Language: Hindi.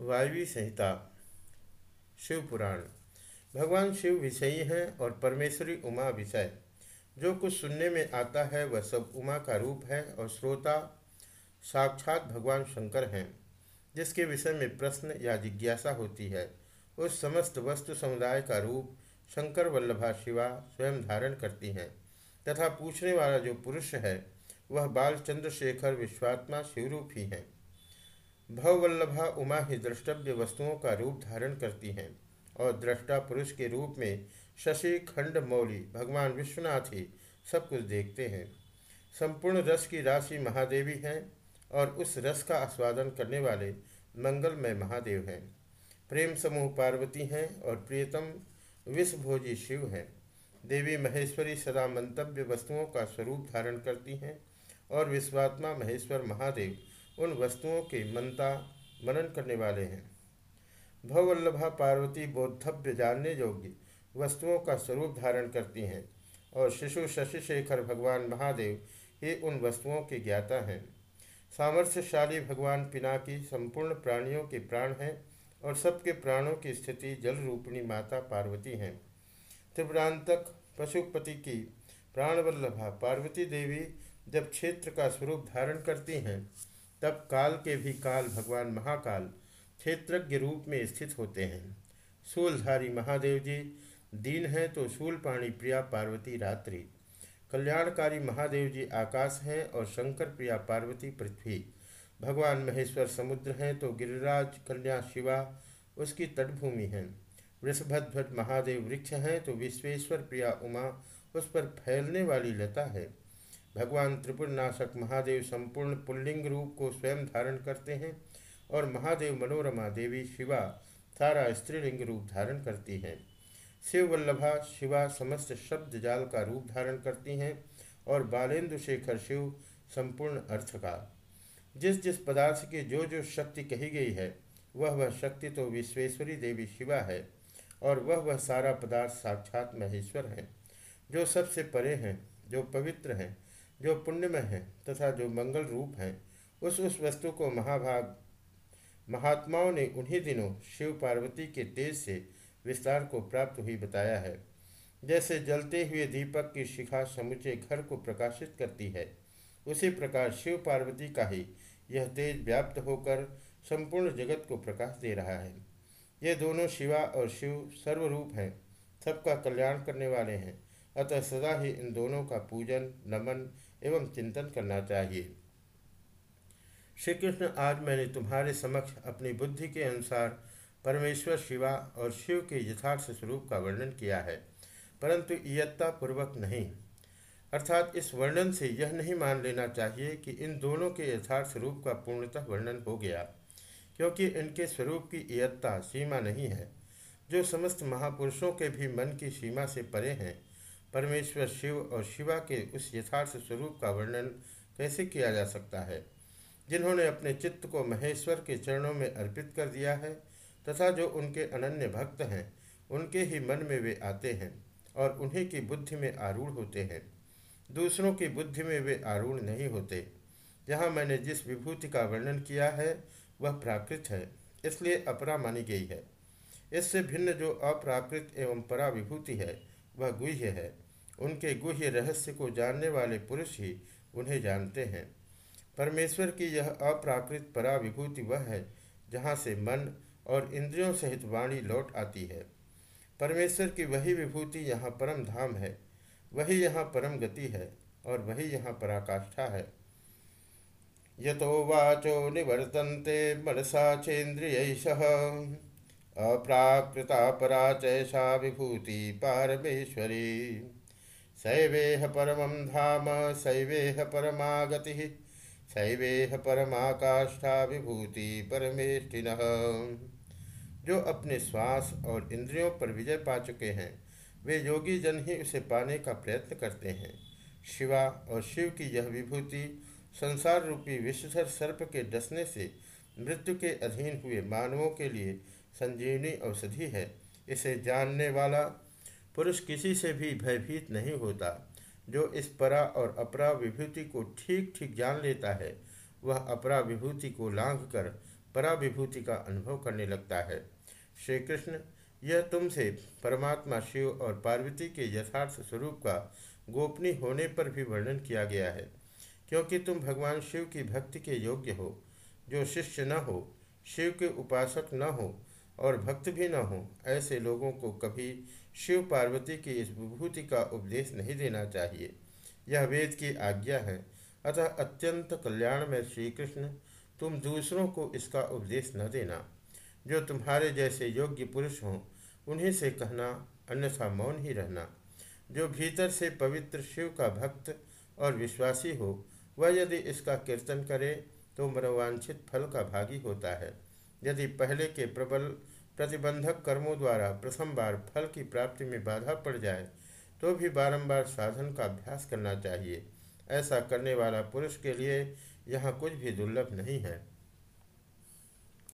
वायवी संहिता, शिव पुराण। भगवान शिव विषयी हैं और परमेश्वरी उमा विषय। जो कुछ सुनने में आता है, वह सब उमा का रूप है और श्रोता साक्षात भगवान शंकर हैं, जिसके विषय में प्रश्न या जिज्ञासा होती है। उस समस्त वस्तु समुदाय का रूप शंकर वल्लभा शिवा स्वयं धारण करती हैं, तथा पूछने वाला जो पुरुष है, वह बाल चंद्रशेखर विश्वात्मा शिवरूप ही हैं। भववल्लभा उमा ही द्रष्टव्य वस्तुओं का रूप धारण करती हैं और दृष्टा पुरुष के रूप में शशि, खंड, मौली, भगवान विश्वनाथ ही सब कुछ देखते हैं। संपूर्ण रस की राशि महादेवी हैं और उस रस का आस्वादन करने वाले मंगलमय महादेव हैं। प्रेम समूह पार्वती हैं और प्रियतम विषभोजी शिव हैं। देवी महेश्वरी सदा मंतव्य वस्तुओं का स्वरूप धारण करती हैं और विश्वात्मा महेश्वर महादेव उन वस्तुओं के मनता, मनन करने वाले हैं। भवल्लभा पार्वती बोद्धव्य जानने योग्य वस्तुओं का स्वरूप धारण करती हैं और शिशु शशि शेखर भगवान महादेव ही उन वस्तुओं के ज्ञाता हैं। सामर्थ्यशाली भगवान पिनाकी संपूर्ण प्राणियों के प्राण हैं और सबके प्राणों की स्थिति जल रूपिणी माता पार्वती हैं। त्रिपुरांतक पशुपति की प्राणवल्लभा पार्वती देवी जब क्षेत्र का स्वरूप धारण करती हैं तब काल के भी काल भगवान महाकाल क्षेत्रज्ञ रूप में स्थित होते हैं। शूलधारी महादेव जी, दीन है तो शूलपाणी प्रिया पार्वती रात्रि। कल्याणकारी महादेव जी आकाश हैं और शंकर प्रिया पार्वती पृथ्वी। भगवान महेश्वर समुद्र हैं तो गिरिराज, कन्या शिवा उसकी तटभूमि हैं। वृषभध्वज महादेव वृक्ष हैं तो विश्वेश्वर प्रिया उमा उस पर फैलने वाली लता है। भगवान त्रिपुरनाशक महादेव संपूर्ण पुल्लिंग रूप को स्वयं धारण करते हैं और महादेव मनोरमा देवी शिवा सारा स्त्रीलिंग रूप धारण करती हैं। शिव वल्लभा शिवा समस्त शब्द जाल का रूप धारण करती हैं और बालेंद्र शेखर शिव संपूर्ण अर्थ का। जिस जिस पदार्थ की जो जो शक्ति कही गई है, वह वह शक्ति तो विश्वेश्वरी देवी शिवा है और वह वह सारा पदार्थ साक्षात महेश्वर है। जो सबसे परे हैं, जो पवित्र हैं जो पुण्यमय है तथा जो मंगल रूप है, उस उस वस्तु को महाभाग, महात्माओं ने उन्हीं दिनों शिव पार्वती के तेज से विस्तार को प्राप्त हुई बताया है। जैसे जलते हुए दीपक की शिखा समुचे घर को प्रकाशित करती है, उसी प्रकार शिव पार्वती का ही यह तेज व्याप्त होकर संपूर्ण जगत को प्रकाश दे रहा है। ये दोनों शिवा और शिव सर्वरूप हैं, सबका कल्याण करने वाले हैं। अतः सदा ही इन दोनों का पूजन, नमन एवं चिंतन करना चाहिए। श्री कृष्ण आज मैंने तुम्हारे समक्ष अपनी बुद्धि के अनुसार परमेश्वर, शिवा और शिव के यथार्थ स्वरूप का वर्णन किया है, परंतु पूर्वक नहीं। अर्थात इस वर्णन से यह नहीं मान लेना चाहिए कि इन दोनों के यथार्थ स्वरूप का पूर्णतः वर्णन हो गया, क्योंकि इनके स्वरूप की इयत्ता सीमा नहीं है। जो समस्त महापुरुषों के भी मन की सीमा से परे हैं परमेश्वर शिव और शिवा के उस यथार्थ स्वरूप का वर्णन कैसे किया जा सकता है? जिन्होंने अपने चित्त को महेश्वर के चरणों में अर्पित कर दिया है, तथा जो उनके अनन्य भक्त हैं, उनके ही मन में वे आते हैं और उन्हीं की बुद्धि में आरूढ़ होते हैं। दूसरों की बुद्धि में वे आरूढ़ नहीं होते। यहाँ मैंने जिस विभूति का वर्णन किया है, वह प्राकृत है, इसलिए अपरा मानी गई है। इससे भिन्न जो अप्राकृत एवं परा विभूति है वह गुह्य है। उनके गुह्य रहस्य को जानने वाले पुरुष ही उन्हें जानते हैं। परमेश्वर की यह अप्राकृत परा विभूति वह है, जहाँ से मन और इंद्रियों सहित वाणी लौट आती है। परमेश्वर की वही विभूति यहाँ परम धाम है। वही यहाँ परम गति है और वही यहाँ पराकाष्ठा है। यतो वाचो निवर्तन्ते मनसा चेन्द्रिय अप्राकृता पराचैषा विभूति पारमेश्वरी। शैवेह परम धाम, शैवेह परमागति, शैवेह परमाकाष्ठा विभूति परमेष्ठिन। जो अपने श्वास और इंद्रियों पर विजय पा चुके हैं, वे योगी जन ही उसे पाने का प्रयत्न करते हैं। शिवा और शिव की यह विभूति संसार रूपी विश्वधर सर्प के डसने से मृत्यु के अधीन हुए मानवों के लिए संजीवनी औषधि है। इसे जानने वाला पुरुष किसी से भी भयभीत नहीं होता। जो इस परा और अपरा विभूति को ठीक ठीक जान लेता है, वह अपरा विभूति को लांघ कर परा विभूति का अनुभव करने लगता है। श्री कृष्ण यह तुमसे परमात्मा शिव और पार्वती के यथार्थ स्वरूप का गोपनीय होने पर भी वर्णन किया गया है। क्योंकि तुम भगवान शिव की भक्ति के योग्य हो। जो शिष्य न हो, शिव के उपासक न हो और भक्त भी न हो, ऐसे लोगों को कभी शिव पार्वती की इस विभूति का उपदेश नहीं देना चाहिए। यह वेद की आज्ञा है। अतः अत्यंत कल्याण में श्री कृष्ण तुम दूसरों को इसका उपदेश न देना। जो तुम्हारे जैसे योग्य पुरुष हों, उन्हीं से कहना, अन्यथा मौन ही रहना। जो भीतर से पवित्र शिव का भक्त और विश्वासी हो, वह यदि इसका कीर्तन करे तो मनोवांछित फल का भागी होता है। यदि पहले के प्रबल प्रतिबंधक कर्मों द्वारा प्रथम बार फल की प्राप्ति में बाधा पड़ जाए तो भी बारंबार साधन का अभ्यास करना चाहिए। ऐसा करने वाला पुरुष के लिए यहाँ कुछ भी दुर्लभ नहीं है।